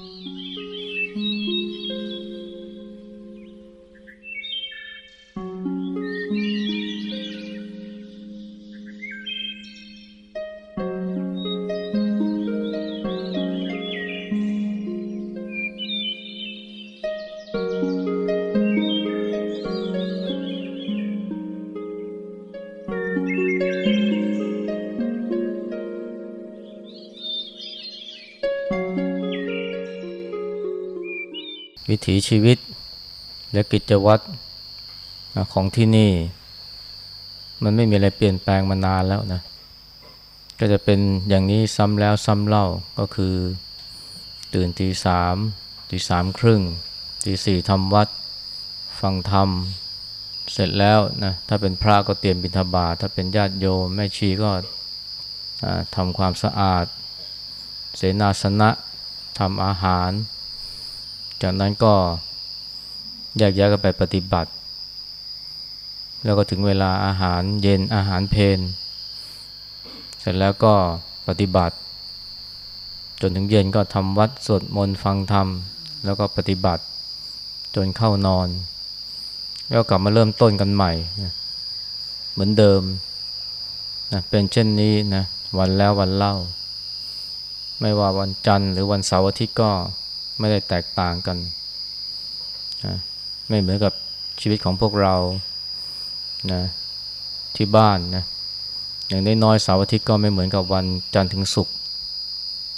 วิ ถีชีวิต และกิจวัตรของที่นี่ มันไม่มีอะไรเปลี่ยนแปลงมานานแล้วนะก็จะเป็นอย่างนี้ซ้ำแล้วซ้ำเล่าก็คือ ตื่นตีสามตีสามครึ่งตีสี่ทำวัด ฟังธรรม เสร็จแล้วนะถ้าเป็นพระก็เตรียมบิณฑบาตถ้าเป็นญาติโยมแม่ชีก็ทำความสะอาด เสนาสนะทำอาหาร จากนั้นก็แยกย้ายกันไปปฏิบัติ แล้วก็ถึงเวลาอาหารเย็นอาหารเพนเสร็จแล้วก็ปฏิบัติ จนถึงเย็นก็ทำวัดสวดมนต์ฟังธรรม แล้วก็ปฏิบัติจนเข้านอน แล้วกลับมาเริ่มต้นกันใหม่ เหมือนเดิมนะเป็นเช่นนี้นะวันแล้ววันเล่า ไม่ว่าวันจันทร์หรือวันเสาร์อาทิตย์ก็ ไม่ได้แตกต่างกัน ไม่เหมือนกับชีวิตของพวกเรานะที่บ้านนะอย่างน้อยๆเสาร์อาทิตย์ก็ไม่เหมือนกับวันจันทร์ถึงศุกร์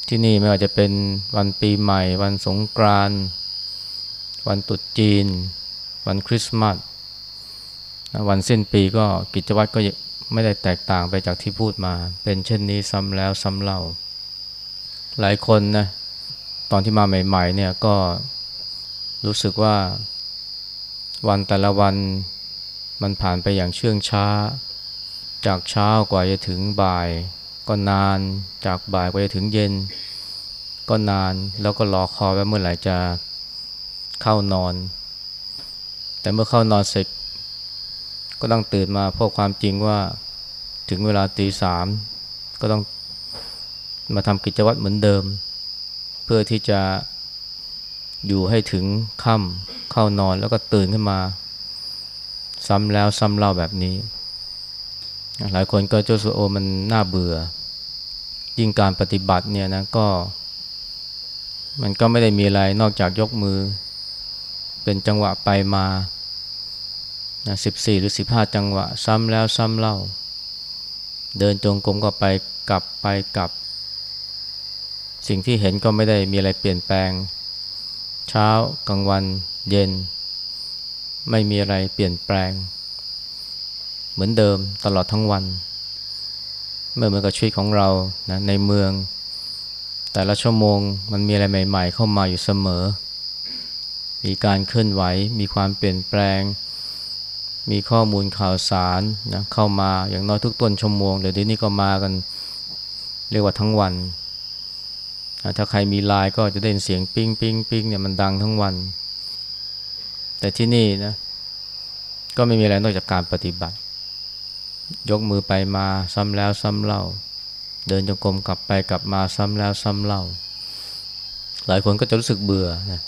ที่นี่ไม่ว่าจะเป็นวันปีใหม่ วันสงกรานต์วันตรุษจีน วันคริสต์มาสวันสิ้นปีก็กิจวัตรก็ไม่ได้แตกต่างไปจากที่พูดมา เป็นเช่นนี้ซ้ำแล้วซ้ำเล่า หลายคนนะ ตอนที่มาใหม่ๆเนี่ยก็รู้สึกว่าวันแต่ละวันมันผ่านไปอย่างเชื่องช้า จากเช้ากว่าจะถึงบ่าย ก็นานจากบ่ายกว่าจะถึงเย็น ก็นานแล้วก็รอคอยว่าเมื่อไหร่จะเข้านอน แต่เมื่อเข้านอนเสร็จ ก็ต้องตื่นมาเพราะความจริงว่าถึงเวลาตีสามก็ต้องมาทำกิจวัตรเหมือนเดิม พื่อที่จะอยู่ให้ถึงค่ำเข้านอนแล้วก็ตื่นขึ้นมา ซ้ำแล้วซ้ำเล่าแบบนี้ หลายคนก็เจ้าสุโอมันน่าเบื่อ ยิ่งการปฏิบัติเนี่ยนะก็ มันก็ไม่ได้มีอะไรนอกจากยกมือ เป็นจังหวะไปมาสิบสี่หรือสิบห้าจังหวะ ซ้ำแล้วซ้ำเล่า เดินจงกรมก็ไปกลับไปกลับ สิ่งที่เห็นก็ไม่ได้มีอะไรเปลี่ยนแปลง เช้ากลางวัน เย็น ไม่มีอะไรเปลี่ยนแปลง เหมือนเดิมตลอดทั้งวันเมื่อเหมือนกับชีวิตของเรานะในเมือง แต่ละชั่วโมงมันมีอะไรใหม่ ๆ เข้ามาอยู่เสมอ มีการเคลื่อนไหว มีความเปลี่ยนแปลง มีข้อมูลข่าวสารนะเข้ามาอย่างน้อยทุกต้นชั่วโมงเดี๋ยวนี้ก็มากันเรียกว่าทั้งวัน ถ้าใครมีไลน์ก็จะได้ยินเสียงปิ้งปิ้งปิ้งเนี่ยมันดังทั้งวัน แต่ที่นี่นะก็ไม่มีอะไรนอกจากการปฏิบัติ ยกมือไปมาซ้ำแล้วซ้ำเล่า เดินจงกรมกลับไปกลับมาซ้ำแล้วซ้ำเล่า หลายคนก็จะรู้สึกเบื่อนะ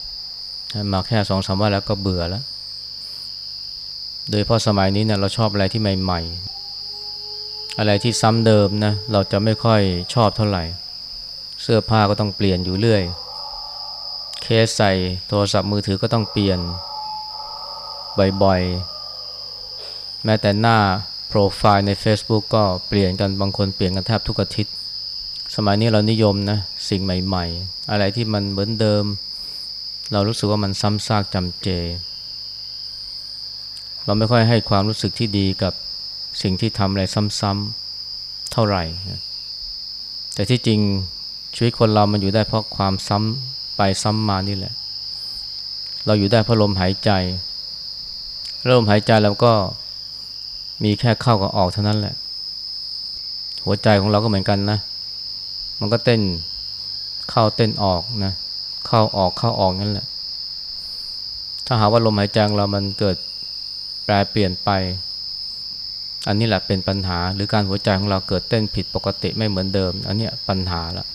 มาแค่สองสามวันแล้วก็เบื่อแล้ว โดยเพราะสมัยนี้เนี่ยเราชอบอะไรที่ใหม่ ๆ อะไรที่ซ้ำเดิมนะเราจะไม่ค่อยชอบเท่าไหร่ เสื้อผ้าก็ต้องเปลี่ยนอยู่เรื่อย เคสใส่โทรศัพท์มือถือก็ต้องเปลี่ยน บ่อยๆ แม้แต่หน้าโปรไฟล์ใน Facebook ก็เปลี่ยนกันบางคนเปลี่ยนกันแทบทุกอาทิตย์ สมัยนี้เรานิยมนะสิ่งใหม่ๆ อะไรที่มันเหมือนเดิม เรารู้สึกว่ามันซ้ำซากจำเจ เราไม่ค่อยให้ความรู้สึกที่ดีกับสิ่งที่ทำอะไรซ้ำๆเท่าไหร่ แต่ที่จริง ชีวิตคนเรามันอยู่ได้เพราะความซ้ำไปซ้ำมานี่แหละ เราอยู่ได้เพราะลมหายใจลมหายใจเราก็มีแค่เข้ากับออกเท่านั้นแหละ หัวใจของเราก็เหมือนกันนะ มันก็เต้นเข้าเต้นออกนะ เข้าออกเข้าออกนั่นแหละ ถ้าหาว่าลมหายใจเรามันเกิดแปรเปลี่ยนไป อันนี้แหละเป็นปัญหา หรือการหัวใจของเราเกิดเต้นผิดปกติไม่เหมือนเดิม อันนี้ปัญหาละ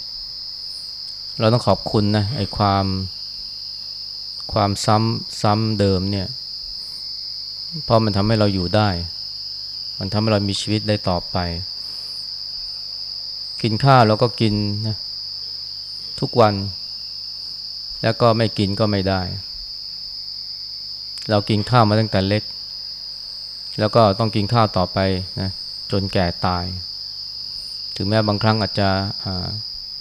เราต้องขอบคุณนะไอ้ความความซ้ำซ้ำเดิมเนี่ยเพราะมันทำให้เราอยู่ได้ มันทำให้เรามีชีวิตได้ต่อไป กินข้าวเราก็กินนะทุกวัน แล้วก็ไม่กินก็ไม่ได้ เรากินข้าวมาตั้งแต่เล็ก แล้วก็ต้องกินข้าวต่อไปนะจนแก่ตาย ถึงแม้บางครั้งอาจจะ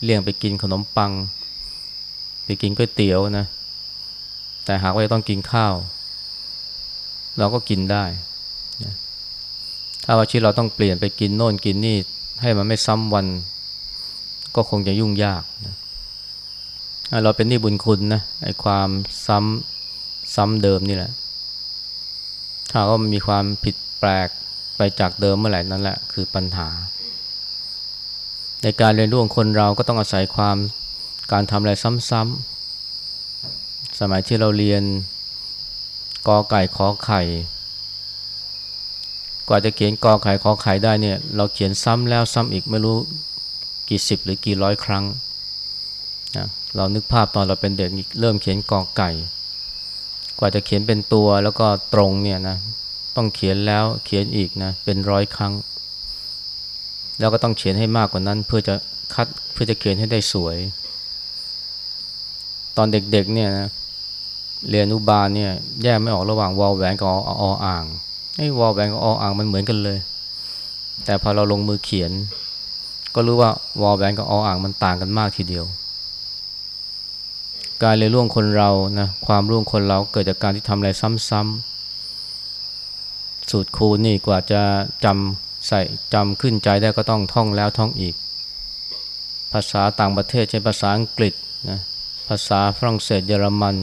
เลี่ยงไปกินขนมปัง ไปกินก๋วยเตี๋ยวนะ แต่หากว่าจะต้องกินข้าว เราก็กินได้นะถ้าว่าชีวิตเราต้องเปลี่ยนไปกินโน่นกินนี่ให้มันไม่ซ้ำวัน ก็คงจะยุ่งยากนะเราเป็นนี่บุญคุณนะไอ้ความซ้ำซ้ำเดิมนี่แหละ ถ้าว่ามันมีความผิดแปลกไปจากเดิมเมื่อไหร่นั่นแหละคือปัญหา ในการเรียนรู้ของคนเราก็ต้องอาศัยความการทำอะไรซ้ำๆ สมัยที่เราเรียนกอไก่ขอไข่ กว่าจะเขียนกอไข่ขอไข่ได้เนี่ย เราเขียนซ้ำแล้วซ้ำอีกไม่รู้กี่สิบหรือกี่ร้อยครั้งนะเรานึกภาพตอนเราเป็นเด็กเริ่มเขียนกอไก่ กว่าจะเขียนเป็นตัวแล้วก็ตรงเนี่ยนะต้องเขียนแล้วเขียนอีกนะเป็นร้อยครั้ง แล้วก็ต้องเขียนให้มากกว่านั้นเพื่อจะคัดเพื่อจะเขียนให้ได้สวย ตอนเด็กๆเนี่ยนะเรียนอุบาลเนี่ยแยกไม่ออกระหว่างวอลแหวนกับอออ่างไอ้วอลแหวนกับออ่างมันเหมือนกันเลย แต่พอเราลงมือเขียน ก็รู้ว่าวอลแหวนกับออ่างมันต่างกันมากทีเดียว การเรียนรู้คนเรานะความรู้คนเราเกิดจากการที่ทำอะไรซ้ำๆสูตรคูณนี่กว่าจะจำ ใส่จำขึ้นใจได้ก็ต้องท่องแล้วท่องอีก ภาษาต่างประเทศใช้ภาษาอังกฤษนะภาษาฝรั่งเศสเยอรมัน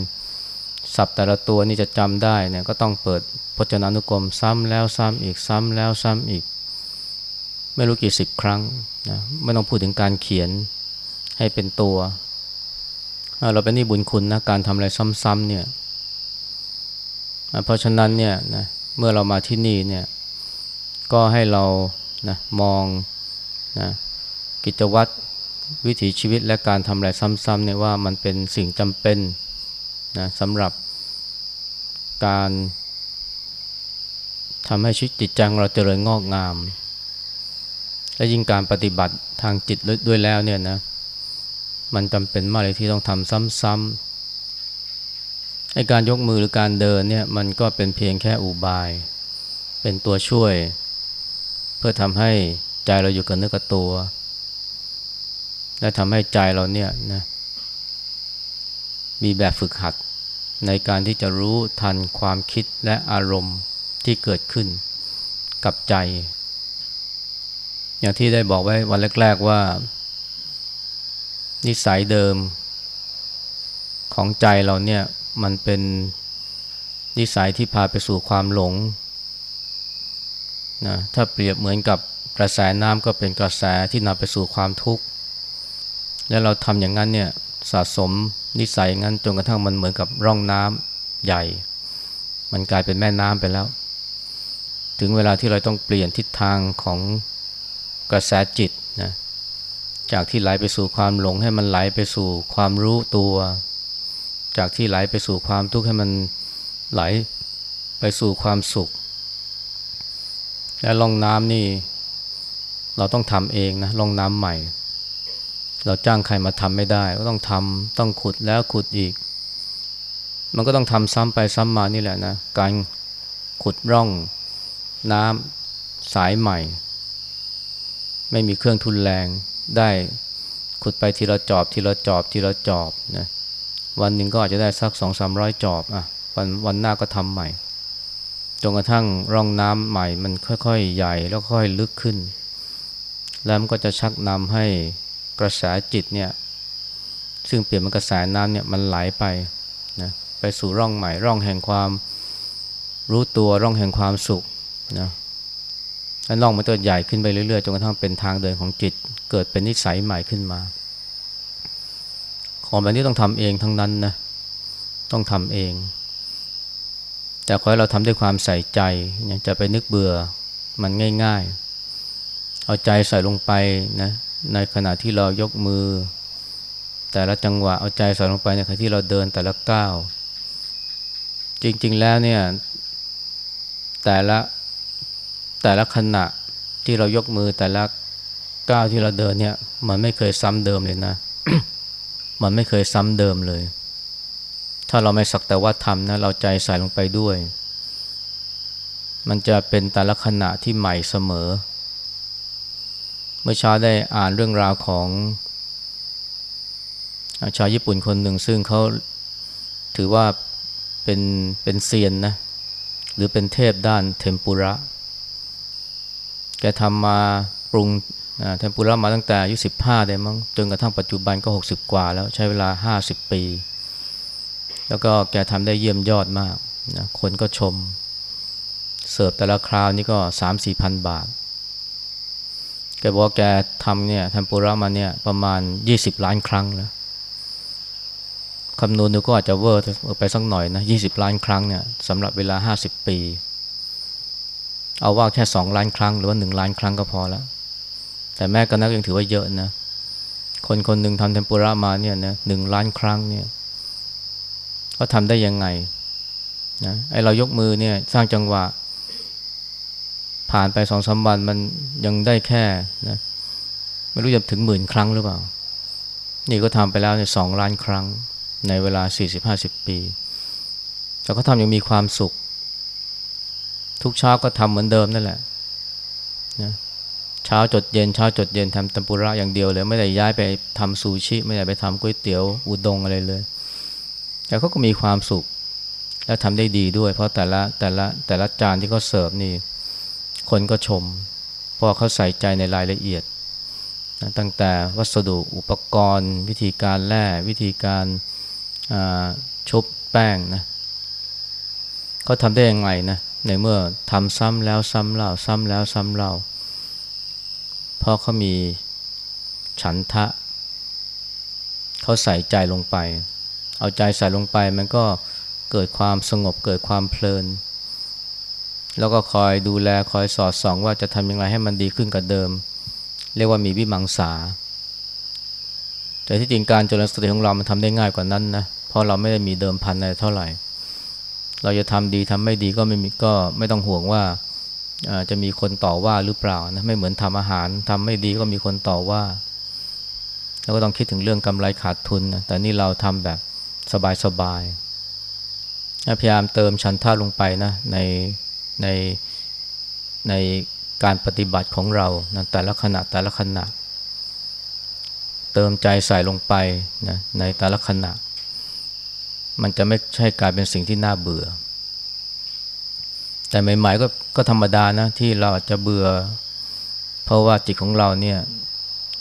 ศัพท์แต่ละตัวนี่จะจำได้เนี่ยก็ต้องเปิดพจนานุกรมซ้ำแล้วซ้ำอีกซ้ำแล้วซ้ำอีก ไม่รู้กี่สิบครั้งนะไม่ต้องพูดถึงการเขียนให้เป็นตัว เราเป็นนี่บุญคุณนะการทำอะไรซ้ำๆเนี่ยเพราะฉะนั้นเนี่ยนะเมื่อเรามาที่นี่เนี่ย ก็ให้เรานะมองนะกิจวัตรวิถีชีวิตและการทำอะไรซ้ำๆเนี่ยว่ามันเป็นสิ่งจำเป็นนะสำหรับการทำให้ชีวิตจิตใจของเราเจริญงอกงาม และยิ่งการปฏิบัติทางจิตด้วยแล้วเนี่ยนะมันจำเป็นมากเลยที่ต้องทำซ้ำๆไอการยกมือหรือการเดินเนี่ยมันก็เป็นเพียงแค่อุบาย เป็นตัวช่วย เพื่อทำให้ใจเราอยู่กับเนื้อกับตัว และทำให้ใจเราเนี่ยนะมีแบบฝึกหัดในการที่จะรู้ทันความคิดและอารมณ์ที่เกิดขึ้นกับใจ อย่างที่ได้บอกไว้วันแรก ๆว่า นิสัยเดิมของใจเราเนี่ยมันเป็นนิสัยที่พาไปสู่ความหลง นะถ้าเปรียบเหมือนกับกระแสน้ำก็เป็นกระแสที่นำไปสู่ความทุกข์ แล้วเราทำอย่างนั้นเนี่ยสะสมนิสัยงั้นจนกระทั่งมันเหมือนกับร่องน้ำใหญ่ มันกลายเป็นแม่น้ำไปแล้ว ถึงเวลาที่เราต้องเปลี่ยนทิศทางของกระแสจิตนะจากที่ไหลไปสู่ความหลงให้มันไหลไปสู่ความรู้ตัว จากที่ไหลไปสู่ความทุกข์ให้มันไหลไปสู่ความสุข และล่องน้ำนี่ เราต้องทำเองนะล่องน้ำใหม่ เราจ้างใครมาทำไม่ได้ ก็ต้องทำต้องขุดแล้วขุดอีก มันก็ต้องทำซ้ำไปซ้ำมานี่แหละนะ การขุดร่องน้ำสายใหม่ ไม่มีเครื่องทุนแรงได้ขุดไปทีละจอบ ทีละจอบ ทีละจอบนะวันหนึ่งก็อาจจะได้สักสองสามร้อยจอบอะวันวันหน้าก็ทำใหม่ จนกระทั่งร่องน้ำใหม่มันค่อยๆ ใหญ่แล้วค่อยลึกขึ้น แล้วมันก็จะชักนำให้กระแสจิตเนี่ยซึ่งเปลี่ยนเป็นกระแสน้ำเนี่ยมันไหลไปนะไปสู่ร่องใหม่ร่องแห่งความรู้ตัวร่องแห่งความสุขนะแล้วร่องมันก็ใหญ่ขึ้นไปเรื่อยๆจนกระทั่งเป็นทางเดินของจิต เกิดเป็นนิสัยใหม่ขึ้นมา ของแบบนี้ต้องทำเองทั้งนั้นนะต้องทำเอง แต่ขอให้เราทำด้วยความใส่ใจจะไปนึกเบื่อมันง่าย ๆ เอาใจใส่ลงไปนะในขณะที่เรายกมือ แต่ละจังหวะเอาใจใส่ลงไปในขณะที่เราเดินแต่ละก้าวจริงๆแล้วเนี่ยแต่ละแต่ละขณะที่เรายกมือแต่ละก้าวที่เราเดินเนี่ยมันไม่เคยซ้ำเดิมเลยนะ มันไม่เคยซ้ำเดิมเลย ถ้าเราไม่สักแต่ว่าทำนะเราใจใส่ลงไปด้วย มันจะเป็นแต่ละขณะที่ใหม่เสมอ เมื่อเช้าได้อ่านเรื่องราวของชาวญี่ปุ่นคนหนึ่งซึ่งเขาถือว่าเป็นเป็นเซียนนะหรือเป็นเทพด้านเทมปุระ แกทำมาปรุงเทมปุระมาตั้งแต่อายุสิบห้าได้มั้งจนกระทั่งปัจจุบันก็หกสิบกว่าแล้วใช้เวลาห้าสิบปี แล้วก็แกทำได้เยี่ยมยอดมากนะคนก็ชม เสิร์ฟแต่ละคราวนี่ก็สามสี่พันบาท แกบอกว่าแกทำเนี่ยทมปุระมาเนี่ยประมาณยี่สิบล้านครั้งแล้วคำนวณดูก็อาจจะเวอร์ไปสักหน่อยนะยี่สิบล้านครั้งเนี่ยสำหรับเวลาห้าสิบปี เอาว่าแค่สองล้านครั้ง หรือว่าหนึ่งล้านครั้งก็พอแล้ว แต่แม่ก็นักยังถือว่าเยอะนะ คนคนหนึ่งทำเทมปุระมาเนี่ยนะหนึ่งล้านครั้งเนี่ย ก็ทำได้ยังไงนะไอเรายกมือเนี่ยสร้างจังหวะ ผ่านไปสองสาวันมันยังได้แค่นะไม่รู้จะถึงหมื่นครั้งหรือเปล่า นี่ก็ทำไปแล้วในสองล้านครั้งในเวลา 40-50 ปีแล้วก็ทำยังมีความสุข ทุกเช้าก็ทำเหมือนเดิมนั่นแหละนะเช้าจดเย็นเช้าจดเย็นทำตัมปุระอย่างเดียวเลย ไม่ได้ย้ายไปทำซูชิ ไม่ได้ไปทำก๋วยเตี๋ยวอุด้งอะไรเลย แต่เขาก็มีความสุข และทำได้ดีด้วย เพราะแต่ละแต่ละแต่ละจานที่เขาเสิร์ฟนี่ คนก็ชม เพราะเขาใส่ใจในรายละเอียดนะตั้งแต่วัสดุอุปกรณ์ วิธีการแล่วิธีการชุบแป้งนะเขาทำได้ยังไงนะในเมื่อทำซ้ำแล้วซ้ำเล่าซ้ำแล้วซ้ำเล่าเพราะเขามีฉันทะ เขาใส่ใจลงไปเเอาใจใส่ลงไปมันก็เกิดความสงบเกิดความเพลิน แล้วก็คอยดูแลคอยสอดส่องว่าจะทำยังไงให้มันดีขึ้นกว่าเดิม เรียกว่ามีวิมังสา แต่ที่จริงการเจริญสติของเรามันทำได้ง่ายกว่านั้นนะเพราะเราไม่ได้มีเดิมพันอะไรเท่าไหร่ เราจะทำดีทำไม่ดีก็ไม่มีก็ไม่ต้องห่วงว่าจะมีคนต่อว่าหรือเปล่านะไม่เหมือนทำอาหารทำไม่ดีก็มีคนต่อว่า แล้วก็ต้องคิดถึงเรื่องกำไรขาดทุนนะแต่นี่เราทำแบบ สบายๆพยายามเติมชันท่าลงไปนะในในในการปฏิบัติของเรานะแต่ละขณะแต่ละขณะ เติมใจใส่ลงไปนะในแต่ละขณะ มันจะไม่ใช่กลายเป็นสิ่งที่น่าเบื่อ แต่ใหม่ๆก็ก็ธรรมดานะที่เราอาจจะเบื่อ เพราะว่าจิตของเราเนี่ย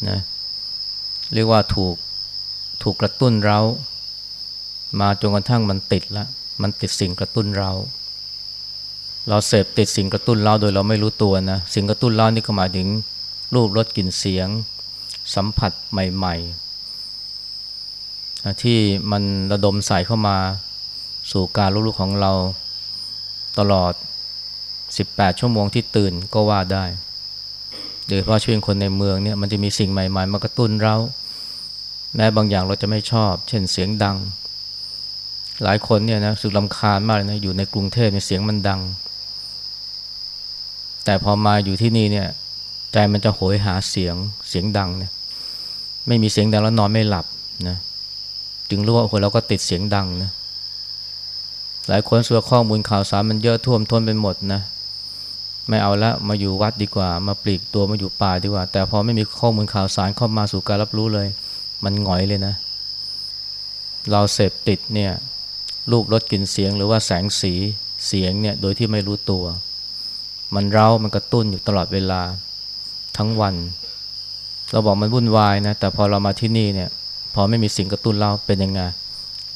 นะเรียกว่าถูกถูกกระตุ้นเรา มาจนกระทั่งมันติดละมันติดสิ่งกระตุ้นเรา เราเสพติดสิ่งกระตุ้นเราโดยเราไม่รู้ตัวนะสิ่งกระตุ้นเรานี่ก็หมายถึงรูปรสกลิ่นเสียง สัมผัสใหม่ ๆ ที่มันระดมใส่เข้ามาสู่การรู้ๆของเราตลอด 18 ชั่วโมงที่ตื่นก็ว่าได้โดยเฉพาะช่วงคนในเมืองเนี่ยมันจะมีสิ่งใหม่ ๆ มากระตุ้นเราแม้บางอย่างเราจะไม่ชอบ เช่นเสียงดัง หลายคนเนี่ยนะสึกลำคาญมากเลยนะอยู่ในกรุงเทพเนี่ยเสียงมันดัง แต่พอมาอยู่ที่นี่เนี่ยใจมันจะโหยหาเสียงเสียงดังเนี่ยไม่มีเสียงดังแล้วนอนไม่หลับนะจึงรู้ว่าคนเราก็ติดเสียงดังนะหลายคนส่วนข้อมูลข่าวสารมันเยอะท่วมท้นไปหมดนะไม่เอาละมาอยู่วัดดีกว่า มาปลีกตัวมาอยู่ป่าดีกว่า แต่พอไม่มีข้อมูลข่าวสารเข้ามาสู่การรับรู้เลย มันหงอยเลยนะ เราเสพติดเนี่ย รูปรสกลิ่นเสียงหรือว่าแสงสีเสียงเนี่ยโดยที่ไม่รู้ตัว มันเร้ามันกระตุ้นอยู่ตลอดเวลาทั้งวัน เราบอกมันวุ่นวายนะแต่พอเรามาที่นี่เนี่ยพอไม่มีสิ่งกระตุ้นเราเป็นยังไง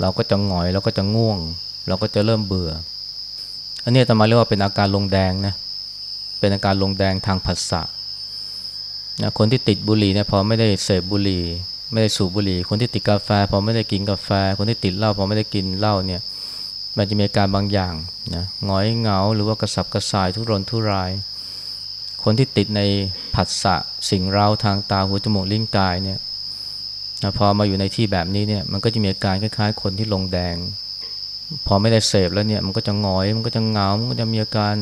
เราก็จะหงอยเราก็จะง่วง เราก็จะเริ่มเบื่อ อันนี้ตมาเรียกว่าเป็นอาการลงแดงนะเป็นอาการลงแดงทางผัสสะนะคนที่ติดบุหรี่เนี่ยพอไม่ได้เสพบุหรี่ ไม่ได้สูบบุหรี่ คนที่ติดกาแฟพอไม่ได้กินกาแฟ คนที่ติดเหล้าพอไม่ได้กินเหล้าเนี่ยมันจะมีอาการบางอย่างนะหงอยเหงาหรือว่ากระสับกระส่ายทุรนทุราย คนที่ติดในผัสสะสิ่งเร้าทางตาหูจมูกลิ้นกายเนี่ยนะพอมาอยู่ในที่แบบนี้เนี่ยมันก็จะมีอาการคล้ายๆ คนที่ลงแดง พอไม่ได้เสพแล้วเนี่ยมันก็จะงอยมันก็จะเงา มันก็จะมีอาการ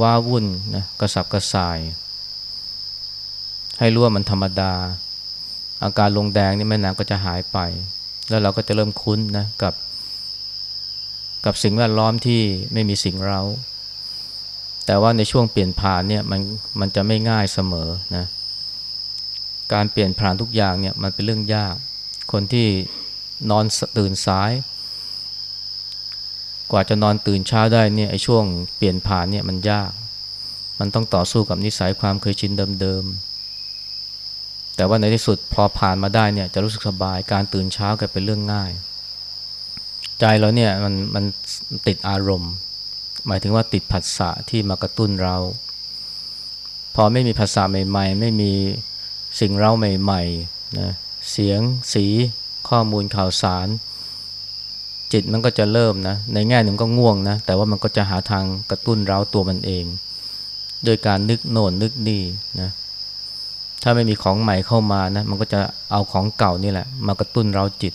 ว้าวุ่นนะกระสับกระส่าย ให้รู้ว่ามันธรรมดา อาการลงแดงนี่ไม่นานก็จะหายไป แล้วเราก็จะเริ่มคุ้นนะกับ กับสิ่งแวดล้อมที่ไม่มีสิ่งเราแต่ว่าในช่วงเปลี่ยนผ่านเนี่ยมันมันจะไม่ง่ายเสมอนะการเปลี่ยนผ่านทุกอย่างเนี่ยมันเป็นเรื่องยาก คนที่นอนตื่นสาย กว่าจะนอนตื่นเช้าได้เนี่ยไอ้ช่วงเปลี่ยนผ่านเนี่ยมันยาก มันต้องต่อสู้กับนิสัยความเคยชินเดิมๆ แต่ว่าในที่สุดพอผ่านมาได้เนี่ยจะรู้สึกสบายการตื่นเช้าก็เป็นเรื่องง่าย ใจเราเนี่ยมันมันติดอารมณ์ หมายถึงว่าติดผัสสะที่มากระตุ้นเรา พอไม่มีภาษาใหม่ๆ ไม่มีสิ่งเล่าใหม่ๆนะเสียงสีข้อมูลข่าวสาร จิตมันก็จะเริ่มนะ ในแง่หนึ่งก็ง่วงนะ แต่ว่ามันก็จะหาทางกระตุ้นเราตัวมันเอง โดยการนึกโน่นนึกนี่นะ ถ้าไม่มีของใหม่เข้ามานะมันก็จะเอาของเก่านี่แหละ มากระตุ้นเราจิต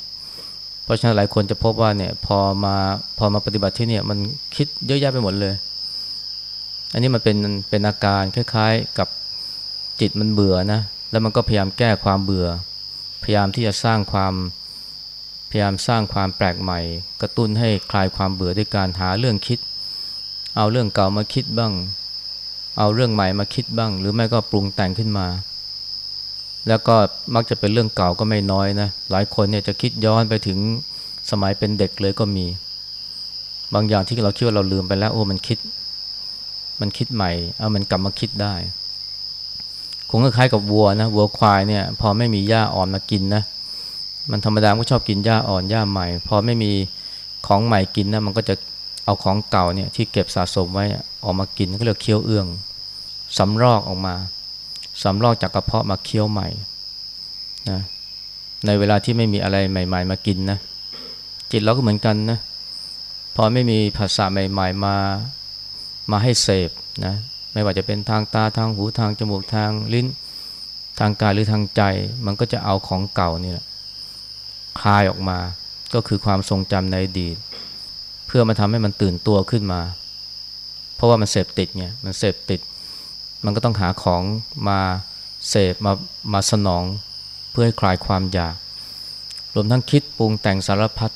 เพราะฉะนั้นหลายคนจะพบว่าเนี่ยพอมาพอมาปฏิบัติที่เนี่ยมันคิดเยอะแยะไปหมดเลย อันนี้มันเป็นเป็นอาการคล้ายๆกับจิตมันเบื่อนะแล้วมันก็พยายามแก้ความเบื่อ พยายามที่จะสร้างความพยายามสร้างความแปลกใหม่ กระตุ้นให้คลายความเบื่อด้วยการหาเรื่องคิด เอาเรื่องเก่ามาคิดบ้าง เอาเรื่องใหม่มาคิดบ้าง หรือไม่ก็ปรุงแต่งขึ้นมา แล้วก็มักจะเป็นเรื่องเก่าก็ไม่น้อยนะหลายคนเนี่ยจะคิดย้อนไปถึงสมัยเป็นเด็กเลยก็มี บางอย่างที่เราคิดว่าเราลืมไปแล้วโอ้มันคิด มันคิดใหม่เอามันกลับมาคิดได้คงคล้ายกับวัวนะวัวควายเนี่ย พอไม่มีหญ้าอ่อนมากินนะมันธรรมดาก็ชอบกินหญ้าอ่อนหญ้าใหม่ พอไม่มีของใหม่กินนะมันก็จะเอาของเก่าเนี่ยที่เก็บสะสมไว้ออกมากินก็เรียกเคี้ยวเอื้องสำรอกออกมา สำรอกจากกระเพาะมาเคี้ยวใหม่นะในเวลาที่ไม่มีอะไรใหม่ ๆ มากินนะจิตเราก็เหมือนกันนะพอไม่มีภาษาใหม่ ๆมามาให้เสพนะไม่ว่าจะเป็นทางตาทางหูทางจมูกทางลิ้นทางกายหรือทางใจ มันก็จะเอาของเก่านี่แหละคลายออกมาก็คือความทรงจำในอดีต เพื่อมาทำให้มันตื่นตัวขึ้นมา เพราะว่ามันเสพติดไงมันเสพติด มันก็ต้องหาของมาเสพมามาสนองเพื่อให้คลายความอยาก รวมทั้งคิดปรุงแต่งสารพัด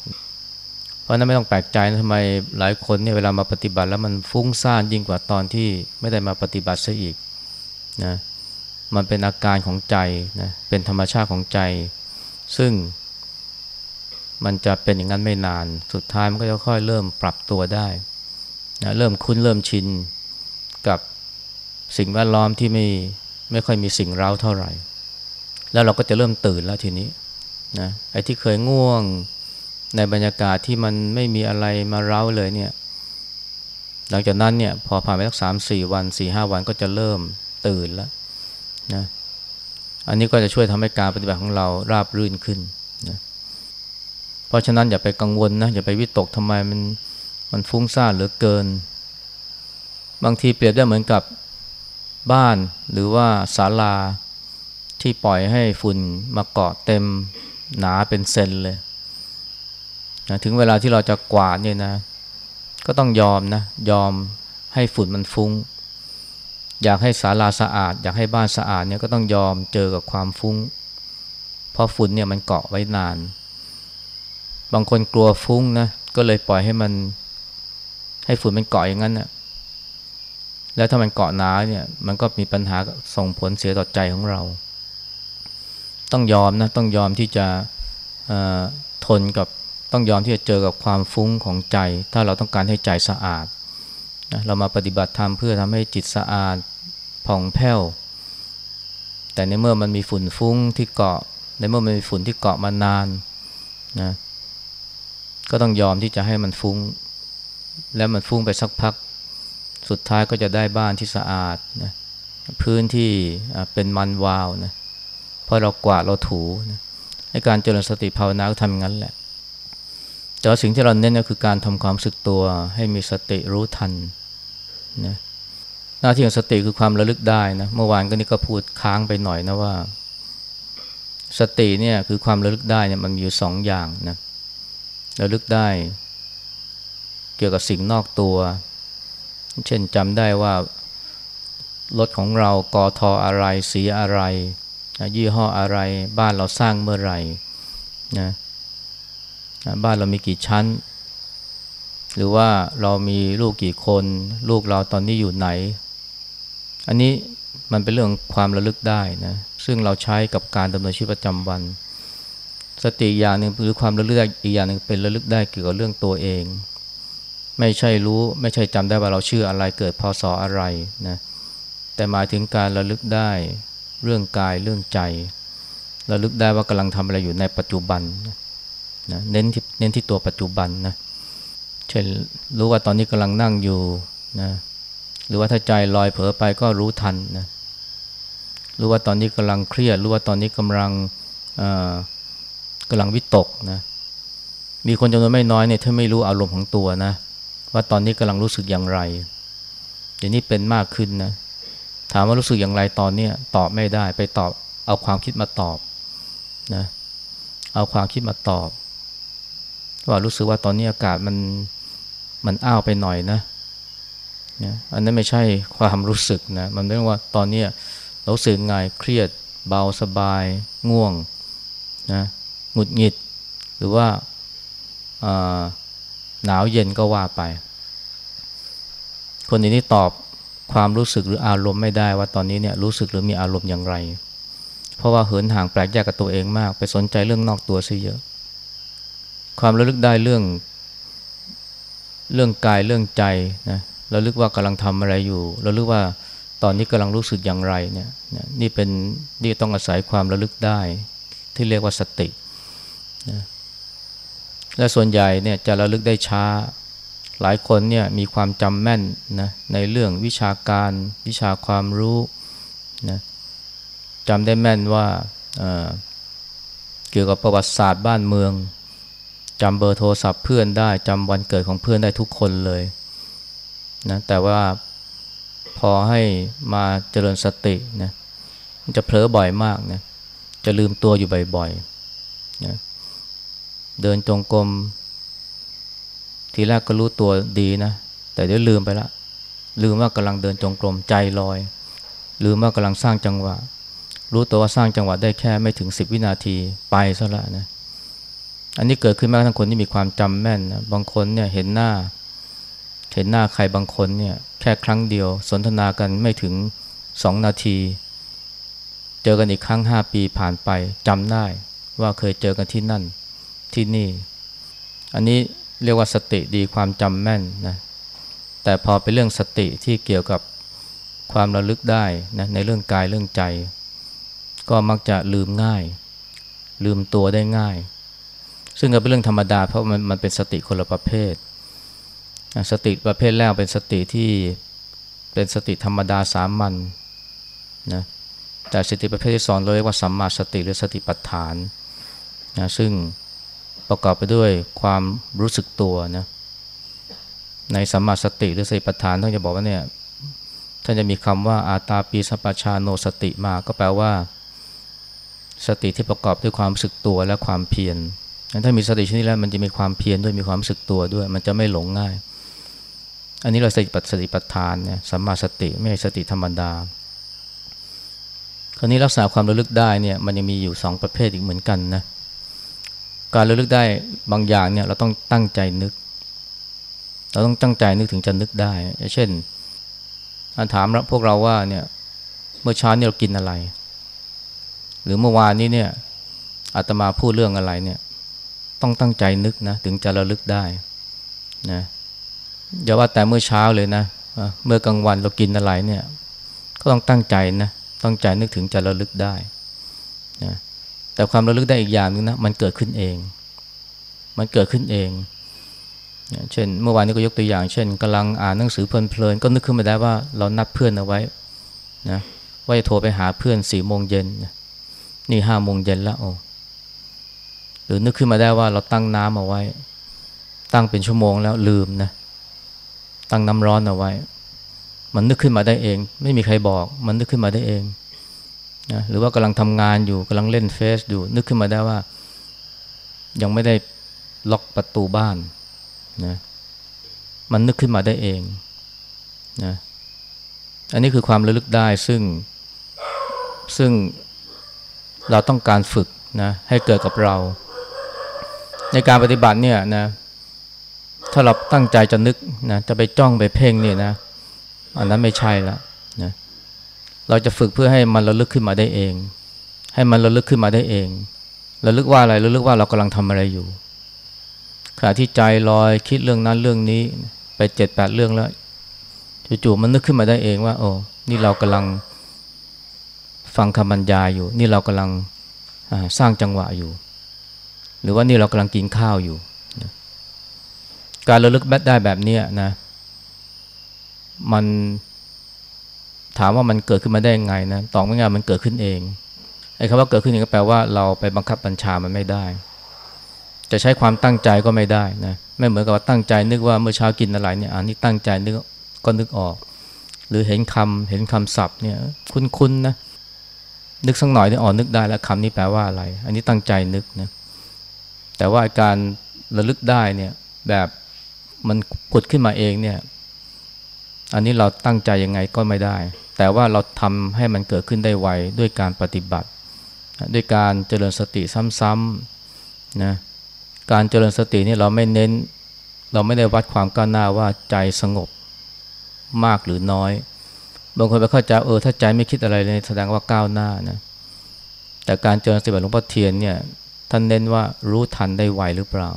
เพราะนั้นไม่ต้องแปลกใจนะทำไมหลายคนเนี่ยเวลามาปฏิบัติแล้วมันฟุ้งซ่านยิ่งกว่าตอนที่ไม่ได้มาปฏิบัติซะอีกนะมันเป็นอาการของใจนะเป็นธรรมชาติของใจ ซึ่งมันจะเป็นอย่างนั้นไม่นาน สุดท้ายมันก็จะค่อยเริ่มปรับตัวได้นะเริ่มคุ้นเริ่มชินกับ สิ่งแวดล้อมที่ไม่ไม่ค่อยมีสิ่งเร้าเท่าไหร่ แล้วเราก็จะเริ่มตื่นแล้วทีนี้นะไอ้ที่เคยง่วงในบรรยากาศที่มันไม่มีอะไรมาเร้าเลยเนี่ย หลังจากนั้นเนี่ยพอผ่านไปสักสามสี่วันสี่ห้าวันก็จะเริ่มตื่นแล้วนะอันนี้ก็จะช่วยทำให้การปฏิบัติของเราราบรื่นขึ้นนะเพราะฉะนั้นอย่าไปกังวลนะอย่าไปวิตกทำไมมันมันฟุ้งซ่านเหลือเกิน บางทีเปรียบได้เหมือนกับ บ้านหรือว่าศาลาที่ปล่อยให้ฝุ่นมาเกาะเต็มหนาเป็นเซนเลยนะถึงเวลาที่เราจะกวาดเนี่ยนะ ก็ต้องยอมนะยอมให้ฝุ่นมันฟุง้ง อยากให้ศาลาสะอาด อยากให้บ้านสะอาดเนี่ยก็ต้องยอมเจอกับความฟุง้ง เพราะฝุ่นเนี่ยมันเกาะไว้นาน บางคนกลัวฟุ้งนะก็เลยปล่อยให้มัน ให้ฝุ่นมันเกาะอย่างนั้นนะ แล้วถ้ามันเกาะหนาเนี่ยมันก็มีปัญหาส่งผลเสียต่อใจของเรา ต้องยอมนะต้องยอมที่จะทนกับต้องยอมที่จะเจอกับความฟุ้งของใจ ถ้าเราต้องการให้ใจสะอาดนะเรามาปฏิบัติธรรมเพื่อทำให้จิตสะอาดผ่องแผ้วแต่ในเมื่อมันมีฝุ่นฟุ้งที่เกาะ ในเมื่อมันมีฝุ่นที่เกาะมานานนะก็ต้องยอมที่จะให้มันฟุ้ง แล้วมันฟุ้งไปสักพัก สุดท้ายก็จะได้บ้านที่สะอาดนะพื้นที่เป็นมันวาวนะเพราะเรากวาดเราถูนะให้การเจริญสติภาวนาก็ทำงั้นแหละ แต่สิ่งที่เราเน้นก็คือการทำความสึกตัวให้มีสติรู้ทันนะหน้าที่ของสติคือความระลึกได้นะเมื่อวานก็นี่ก็พูดค้างไปหน่อยนะว่า สติเนี่ยคือความระลึกได้เนี่ยมันมีอยู่สองอย่างนะระลึกได้ เกี่ยวกับสิ่งนอกตัว เช่นจำได้ว่ารถของเรากอทออะไร สีอะไร ยี่ห้ออะไร บ้านเราสร้างเมื่อไหร่นะบ้านเรามีกี่ชั้น หรือว่าเรามีลูกกี่คน ลูกเราตอนนี้อยู่ไหน อันนี้มันเป็นเรื่องความระลึกได้นะซึ่งเราใช้กับการดำเนินชีวิตประจำวัน สติอย่างหนึ่งหรือความระลึกอีกอย่างหนึ่งเป็นระลึกได้เกี่ยวกับเรื่องตัวเอง ไม่ใช่รู้ ไม่ใช่จำได้ว่าเราชื่ออะไรเกิดพศอะไรนะแต่หมายถึงการระลึกได้เรื่องกายเรื่องใจระลึกได้ว่ากำลังทำอะไรอยู่ในปัจจุบันนะเน้นที่เน้นที่ตัวปัจจุบันนะเช่นรู้ว่าตอนนี้กำลังนั่งอยู่นะหรือว่าถ้าใจลอยเผลอไปก็รู้ทันนะรู้ว่าตอนนี้กำลังเครียด รู้ว่าตอนนี้กำลังกำลังวิตกนะมีคนจำนวนไม่น้อยเนี่ยถ้าไม่รู้อารมณ์ของตัวนะ ว่าตอนนี้กำลังรู้สึกอย่างไรเดี๋ยวนี้เป็นมากขึ้นนะถามว่ารู้สึกอย่างไรตอนนี้ตอบไม่ได้ไปตอบเอาความคิดมาตอบนะเอาความคิดมาตอบ ว่ารู้สึกว่าตอนนี้อากาศมันมันอ้าวไปหน่อยนะนะอันนั้นไม่ใช่ความรู้สึกนะมันเรียกว่าตอนนี้เราสึกไงเครียด เบาสบาย ง่วงนะหงุดหงิด หรือว่า หนาวเย็นก็ว่าไป คนนี้ตอบความรู้สึกหรืออารมณ์ไม่ได้ว่าตอนนี้เนี่ยรู้สึกหรือมีอารมณ์อย่างไร เพราะว่าเหินห่างแปลกแยกกับตัวเองมาก ไปสนใจเรื่องนอกตัวซะเยอะ ความระลึกได้เรื่อง เรื่องกายเรื่องใจนะระลึกว่ากำลังทำอะไรอยู่ระลึกว่าตอนนี้กำลังรู้สึกอย่างไรเนี่ยนี่เป็นนี่ต้องอาศัยความระลึกได้ ที่เรียกว่าสตินะ และส่วนใหญ่เนี่ยจะระลึกได้ช้า หลายคนเนี่ยมีความจำแม่นนะในเรื่องวิชาการ วิชาความรู้นะจำได้แม่นว่าเเกี่ยวกับประวัติศาสตร์บ้านเมืองจำเบอร์โทรศัพท์เพื่อนได้จำวันเกิดของเพื่อนได้ทุกคนเลยนะแต่ว่าพอให้มาเจริญสตินะจะเผลอบ่อยมากนะจะลืมตัวอยู่บ่อยๆนะ เดินจงกรมทีแรกก็รู้ตัวดีนะ แต่เดี๋ยวลืมไปละ ลืมว่ากำลังเดินจงกรมใจลอย ลืมว่ากำลังสร้างจังหวะ รู้ตัวว่าสร้างจังหวะได้แค่ไม่ถึงสิบวินาทีไปซะละนะอันนี้เกิดขึ้นมากทั้งคนที่มีความจำแม่นนะบางคนเนี่ยเห็นหน้า เห็นหน้าใครบางคนเนี่ยแค่ครั้งเดียว สนทนากันไม่ถึงสองนาที เจอกันอีกครั้งห้าปีผ่านไปจำได้ว่าเคยเจอกันที่นั่น ที่นี่ อันนี้เรียกว่าสติดีความจำแม่นนะแต่พอเป็นเรื่องสติที่เกี่ยวกับความระลึกได้นะในเรื่องกายเรื่องใจ ก็มักจะลืมง่าย ลืมตัวได้ง่าย ซึ่งก็เป็นเรื่องธรรมดาเพราะมันมันเป็นสติคนละประเภท สติประเภทแรกเป็นสติที่เป็นสติธรรมดาสามัญนนะแต่สติประเภทที่สองเราเรียกว่าสัมมาสติหรือสติปัฏฐานนะซึ่ง ประกอบไปด้วยความรู้สึกตัวนะในสัมมาสติหรือสติปัฏฐานท่านจะบอกว่าเนี่ยท่านจะมีคำว่าอาตาปีสัปชาโนสติมาก็แปลว่า สติที่ประกอบด้วยความรู้สึกตัวและความเพียรถ้ามีสติชนิดแล้วมันจะมีความเพียรด้วยมีความรู้สึกตัวด้วย มันจะไม่หลงง่าย อันนี้เราสติปัสติปัฏฐานเนี่ยสัมมาสติไม่ใช่สติธรรมดาคราวนี้รักษาความระลึกได้เนี่ยมันยังมีอยู่สองประเภทอีกเหมือนกันนะ การระลึกได้บางอย่างเนี่ยเราต้องตั้งใจนึก เราต้องตั้งใจนึกถึงจะนึกได้ เช่นถามพวกเราว่าเนี่ยเมื่อเช้าเนี่ยเรากินอะไร หรือเมื่อวานนี้เนี่ยอาตมาพูดเรื่องอะไรเนี่ย ต้องตั้งใจนึกนะถึงจะระลึกได้นะอย่าว่าแต่เมื่อเช้าเลยนะเมื่อกลางวันเรากินอะไรเนี่ย ก็ต้องตั้งใจนะตั้งใจนึกถึงจะระลึกได้นะ แต่ความระลึกได้อีกอย่างนึงนะมันเกิดขึ้นเอง มันเกิดขึ้นเอง เช่น เมื่อวานนี้ก็ยกตัวอย่าง เช่นกำลังอ่านหนังสือเพลินๆก็นึกขึ้นมาได้ว่าเรานัดเพื่อนเอาไว้นะว่าจะโทรไปหาเพื่อนสี่โมงเย็นนี่ห้าโมงเย็นแล้วโอ้หรือนึกขึ้นมาได้ว่าเราตั้งน้ำเอาไว้ ตั้งเป็นชั่วโมงแล้วลืมนะตั้งน้ำร้อนเอาไว้ มันนึกขึ้นมาได้เอง ไม่มีใครบอก มันนึกขึ้นมาได้เอง นะหรือว่ากำลังทำงานอยู่กำลังเล่นเฟซอยู่ นึกขึ้นมาได้ว่า ยังไม่ได้ล็อกประตูบ้านนะมันนึกขึ้นมาได้เองนะอันนี้คือความระลึกได้ซึ่งซึ่งเราต้องการฝึกนะให้เกิดกับเรา ในการปฏิบัติเนี่ยนะถ้าเราตั้งใจจะนึกนะจะไปจ้องไปเพ่งเนี่ยนะ อันนั้นไม่ใช่ละนะ เราจะฝึกเพื่อให้มันระลึกขึ้นมาได้เอง ให้มันระลึกขึ้นมาได้เองระลึกว่าอะไรระลึกว่าเรากำลังทำอะไรอยู่ขณะที่ใจลอยคิดเรื่องนั้นเรื่องนี้ไปเจ็ดแปดเรื่องแล้วจู่ๆมันนึกขึ้นมาได้เองว่า โอ้นี่เรากำลังฟังคำบรรยายอยู่ นี่เรากำลังสร้างจังหวะอยู่ หรือว่านี่เรากำลังกินข้าวอยู่ การระลึกแบได้แบบนี้นะ มัน ถามว่ามันเกิดขึ้นมาได้ยังไงนะตอบง่ายๆมันเกิดขึ้นเองไอ้คำว่าเกิดขึ้นเองก็แปลว่าเราไปบังคับบัญชามันไม่ได้ จะใช้ความตั้งใจก็ไม่ได้นะไม่เหมือนกับว่าตั้งใจนึกว่าเมื่อเช้ากินอะไรเนี่ยอันนี้ตั้งใจนึกก็นึกออก หรือเห็นคำเห็นคำศัพท์เนี่ยคุ้นๆนะนึกสักหน่อยเนี่ยอ๋อนึกได้แล้วคำนี้แปลว่าอะไร อันนี้ตั้งใจนึกนะแต่ว่าการระลึกได้เนี่ยแบบมันผุดขึ้นมาเองเนี่ย อันนี้เราตั้งใจยังไงก็ไม่ได้ แต่ว่าเราทำให้มันเกิดขึ้นได้ไวด้วยการปฏิบัติ ด้วยการเจริญสติซ้ำๆนะการเจริญสตินี่เราไม่เน้น เราไม่ได้วัดความก้าวหน้าว่าใจสงบมากหรือน้อย บางคนไปเข้าใจเออถ้าใจไม่คิดอะไรเลยแสดงว่าก้าวหน้านะแต่การเจริญสติแบบหลวงพ่อเทียนเนี่ยท่านเน้นว่ารู้ทันได้ไวหรือเปล่า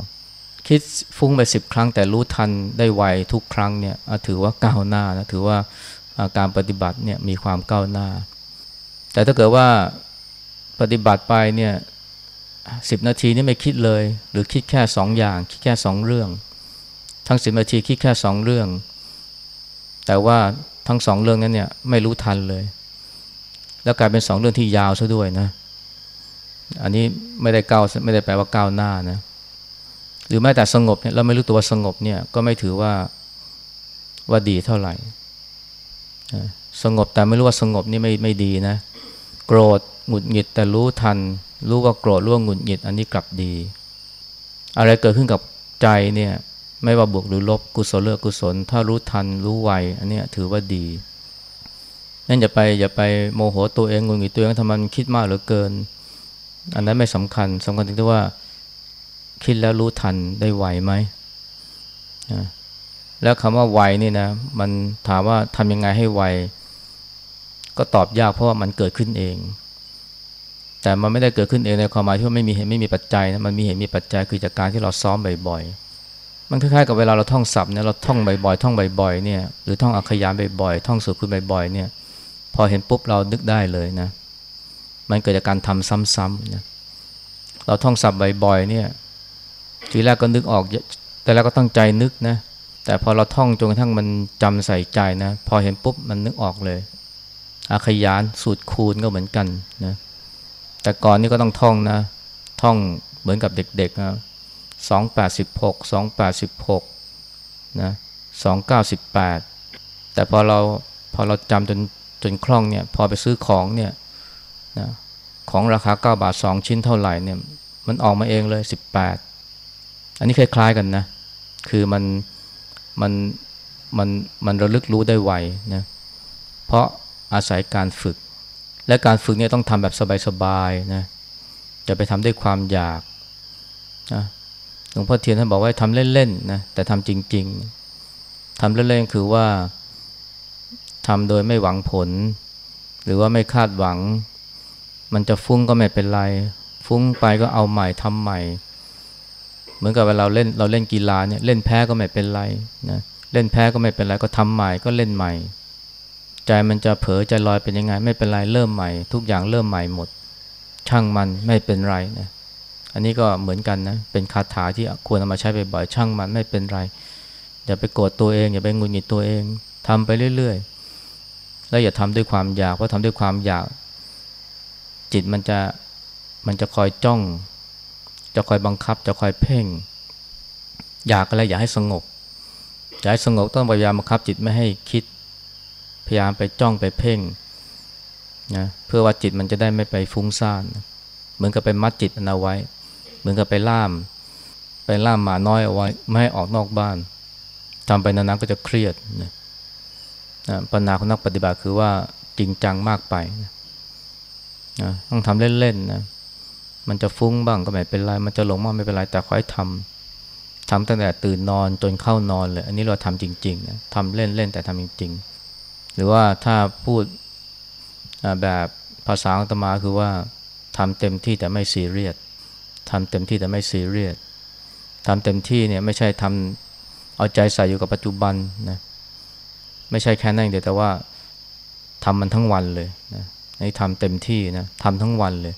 คิดฟุ้งไปสิบครั้งแต่รู้ทันได้ไวทุกครั้งเนี่ยถือว่าก้าวหน้านะถือว่า การปฏิบัติเนี่ยมีความก้าวหน้า แต่ถ้าเกิดว่าปฏิบัติไปเนี่ยสิบนาทีนี่ไม่คิดเลย หรือคิดแค่สองอย่าง คิดแค่สองเรื่อง ทั้งสิบนาทีคิดแค่สองเรื่อง แต่ว่าทั้งสองเรื่องนั้นเนี่ยไม่รู้ทันเลย แล้วกลายเป็นสองเรื่องที่ยาวซะด้วยนะ อันนี้ไม่ได้ก้าวไม่ได้แปลว่าก้าวหน้านะหรือแม้แต่สงบเนี่ยเราไม่รู้ตัวสงบเนี่ยก็ไม่ถือว่าว่าดีเท่าไหร่ สงบแต่ไม่รู้ว่าสงบนี่ไม่ไม่ดีนะ โกรธหงุดหงิดแต่รู้ทัน รู้ว่าโกรธรู้ว่าหงุดหงิดอันนี้กลับดี อะไรเกิดขึ้นกับใจเนี่ยไม่ว่าบวกหรือลบกุศลเลือกกุศล ถ้ารู้ทันรู้ไวอันนี้ถือว่าดีนั่นอย่าไปอย่าไปโมโหตัวเองงุนงิดตัวเองทำมันคิดมากเหลือเกิน อันนั้นไม่สำคัญสำคัญที่ว่า คิดแล้วรู้ทันได้ไวไหม แล้วคำว่าไวนี่นะ มันถามว่าทำยังไงให้ไว ก็ตอบยากเพราะว่ามันเกิดขึ้นเอง แต่มันไม่ได้เกิดขึ้นเองในความหมายที่ว่าไม่มีเหตุไม่มีปัจจัยนะมันมีเหตุมีปัจจัยคือจากการที่เราซ้อมบ่อยๆ มันคล้ายๆกับเวลาเราท่องศัพท์เนี่ยเราท่องบ่อยๆท่องบ่อยๆเนี่ยหรือท่องอักขยานบ่อยๆท่องสูตรคุณบ่อยๆเนี่ย พอเห็นปุ๊บเรานึกได้เลยนะ มันเกิดจากการทำซ้ำๆนะเราท่องศัพท์บ่อยๆเนี่ยทีแรกก็นึกออกแต่แล้วก็ตั้งใจนึกนะ แต่พอเราท่องจนกระทั่งมันจำใส่ใจนะ พอเห็นปุ๊บมันนึกออกเลยอาขยานสูตรคูณก็เหมือนกันนะแต่ก่อนนี่ก็ต้องท่องนะ ท่องเหมือนกับเด็กๆนะสองแปดสิบหกสองแปดสิบหกนะสองเก้าสิบแปดแต่พอเราพอเราจำจนจนคล่องเนี่ย พอไปซื้อของเนี่ยนะของราคาเก้าบาทสองชิ้นเท่าไหร่เนี่ย มันออกมาเองเลยสิบแปดอันนี้คล้ายๆกันนะ คือมัน มันมันมันระลึกรู้ได้ไวนะเพราะอาศัยการฝึก และการฝึกเนี่ยต้องทำแบบสบายๆนะจะไปทำด้วยความอยากนะหลวงพ่อเทียนท่านบอกว่าทำเล่นๆนะแต่ทำจริง ๆทำเล่นๆคือว่าทำโดยไม่หวังผล หรือว่าไม่คาดหวัง มันจะฟุ้งก็ไม่เป็นไร ฟุ้งไปก็เอาใหม่ทำใหม่ เหมือนกับเวลาเราเล่นเราเล่นกีฬาเนี่ยเล่นแพ้ก็ไม่เป็นไรนะเล่นแพ้ก็ไม่เป็นไรก็ทำใหม่ก็เล่นใหม่ ใจมันจะเผลอใจลอยเป็นยังไง ไม่เป็นไรเริ่มใหม่ ทุกอย่างเริ่มใหม่หมด ช่างมันไม่เป็นไรนะอันนี้ก็เหมือนกันนะเป็นคาถาที่ควรเอามาใช้บ่อยๆช่างมันไม่เป็นไรอย่าไปโกรธตัวเองอย่าไปงุนงิดตัวเองทำไปเรื่อยๆ แล้วอย่าทำด้วยความอยากเพราะทำด้วยความอยาก จิตมันจะมันจะคอยจ้อง จะคอยบังคับ จะคอยเพ่ง อยากอะไรอยากให้สงบอยากให้สงบต้องพยายามบังคับจิตไม่ให้คิด พยายามไปจ้องไปเพ่งนะเพื่อว่าจิตมันจะได้ไม่ไปฟุ้งซ่านเหมือนกับไปมัดจิตมันเอาไว้ เหมือนกับไปล่าม ไปล่ามหมาน้อยเอาไว้ ไม่ให้ออกนอกบ้านทำไปนานๆก็จะเครียดนะนะปัญหาของนักปฏิบัติคือว่าจริงจังมากไปนะต้องทำเล่นๆนะ มันจะฟุ้งบ้างก็ไม่เป็นไร มันจะหลงบ้างไม่เป็นไรแต่ขอให้ทำทำตั้งแต่ตื่นนอนจนเข้านอนเลย อันนี้เราทำจริงๆนะทำเล่นๆแต่ทำจริง ๆ หรือว่าถ้าพูดแบบภาษาอัตมาคือว่าทำเต็มที่แต่ไม่ซีเรียสทำเต็มที่แต่ไม่ซีเรียสทำเต็มที่เนี่ยไม่ใช่ทำเอาใจใส่อยู่กับปัจจุบันนะไม่ใช่แค่นั้นเดียวแต่ว่าทำมันทั้งวันเลยนะนี่ทำเต็มที่นะทำทั้งวันเลย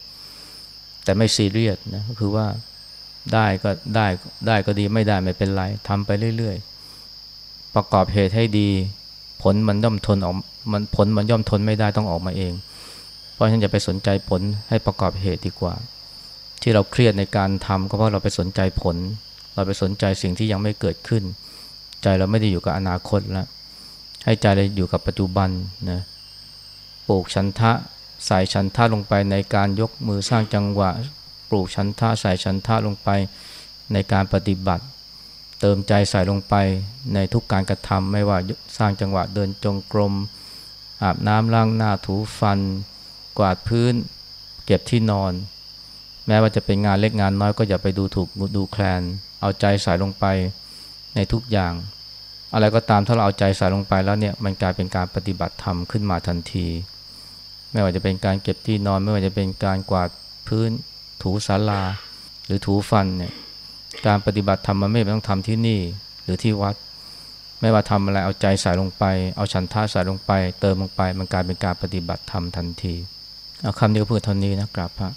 แต่ไม่ซีเรียสนะก็คือว่าได้ก็ได้ได้ก็ดีไม่ได้ไม่เป็นไรทำไปเรื่อยๆ ประกอบเหตุให้ดี ผลมันย่อมทนออกมันผลมันย่อมทนไม่ได้ต้องออกมาเอง เพราะฉะนั้นอย่าไปสนใจผลให้ประกอบเหตุดีกว่า ที่เราเครียดในการทำก็เพราะเราไปสนใจผล เราไปสนใจสิ่งที่ยังไม่เกิดขึ้น ใจเราไม่ได้อยู่กับอนาคตแล้วให้ใจเราอยู่กับปัจจุบันนะปลูกชันทะ ใส่ชันทะลงไปในการยกมือสร้างจังหวะ ปลูกชันทะใส่ชันทะลงไปในการปฏิบัติ เติมใจใส่ลงไปในทุกการกระทำไม่ว่าสร้างจังหวะเดินจงกรม อาบน้ำล้างหน้าถูฟัน กวาดพื้น เก็บที่นอน แม้ว่าจะเป็นงานเล็กงานน้อยก็อย่าไปดูถูกดูแคลน เอาใจใส่ลงไปในทุกอย่าง อะไรก็ตามถ้าเราเอาใจใส่ลงไปแล้วเนี่ยมันกลายเป็นการปฏิบัติธรรมขึ้นมาทันที ไม่ว่าจะเป็นการเก็บที่นอน ไม่ว่าจะเป็นการกวาดพื้น ถูศาลา หรือถูฟันเนี่ยการปฏิบัติธรรมมันไม่ต้องทำที่นี่หรือที่วัด ไม่ว่าทำอะไรเอาใจใส่ลงไป เอาฉันท่าใส่ลงไป เติมลงไป มันกลายเป็นการปฏิบัติธรรมทันที เอาคำนี้ก็เพื่อเท่านี้นะกราบพระ